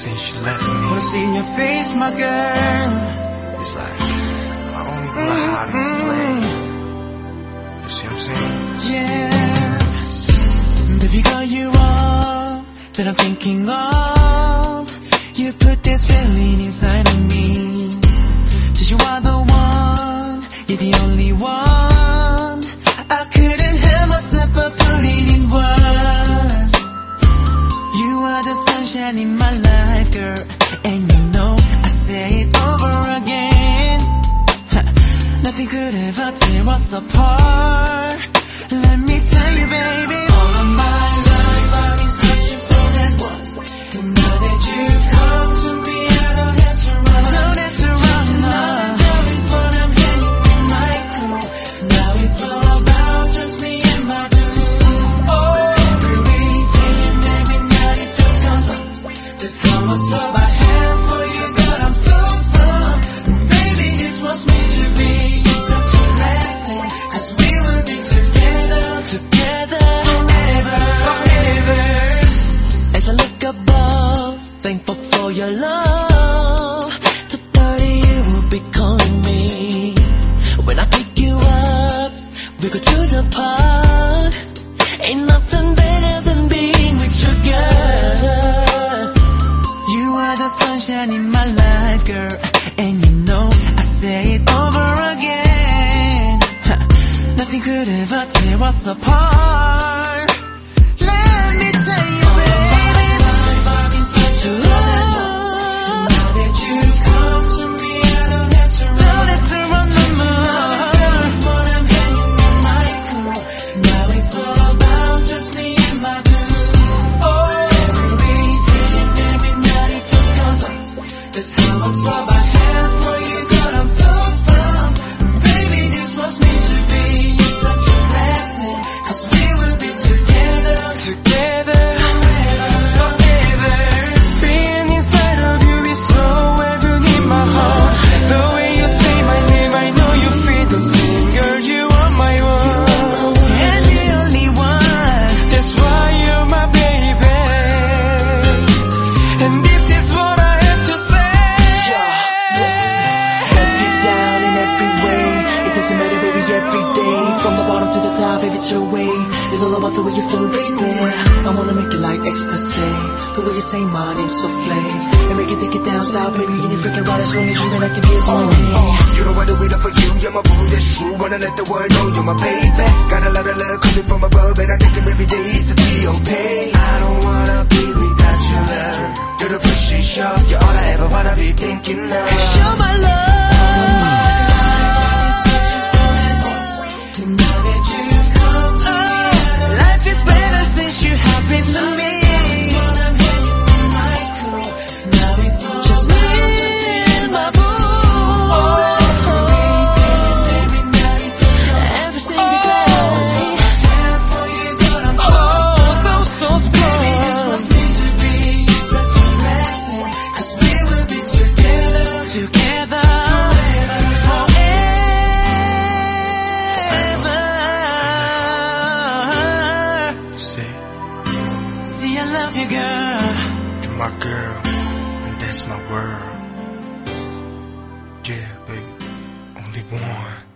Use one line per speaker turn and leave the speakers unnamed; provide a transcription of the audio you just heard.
since you left me.
Wanna see your face, my girl.
It's like I don't even know how to mm-hmm. explain. You see what I'm saying?
Yeah. Baby girl, you are that I'm thinking of. You put this feeling inside of me. Cause you are the one, you're the only one. Us apart. Life, girl. And you know I say it over again. Nothing could ever tear us apart. Let me tell you, baby, been such a Now that you've come to me, I don't have to run. Don't have to run. I'm. Now it's all about just me and my boo. Love I have for you, God, I'm so strong. Baby, this was meant to be. To
the top, every it's your way. It's all about the way you feel, baby. I wanna make it like ecstasy. The way you say my name so flame. And make it take it down, style, baby. You need freaking right as long as you and I can be as one day.
You know I do it all for you, you're my boo, that's true. Wanna let the world know you're my baby. Got a lot of love coming from above, and I think that every day is to be okay. I don't wanna be without your love. You're the push and shove, you're all I ever wanna be thinking of.
You're my love. love you, girl.
You're my girl, and that's my world. Yeah, baby, only one.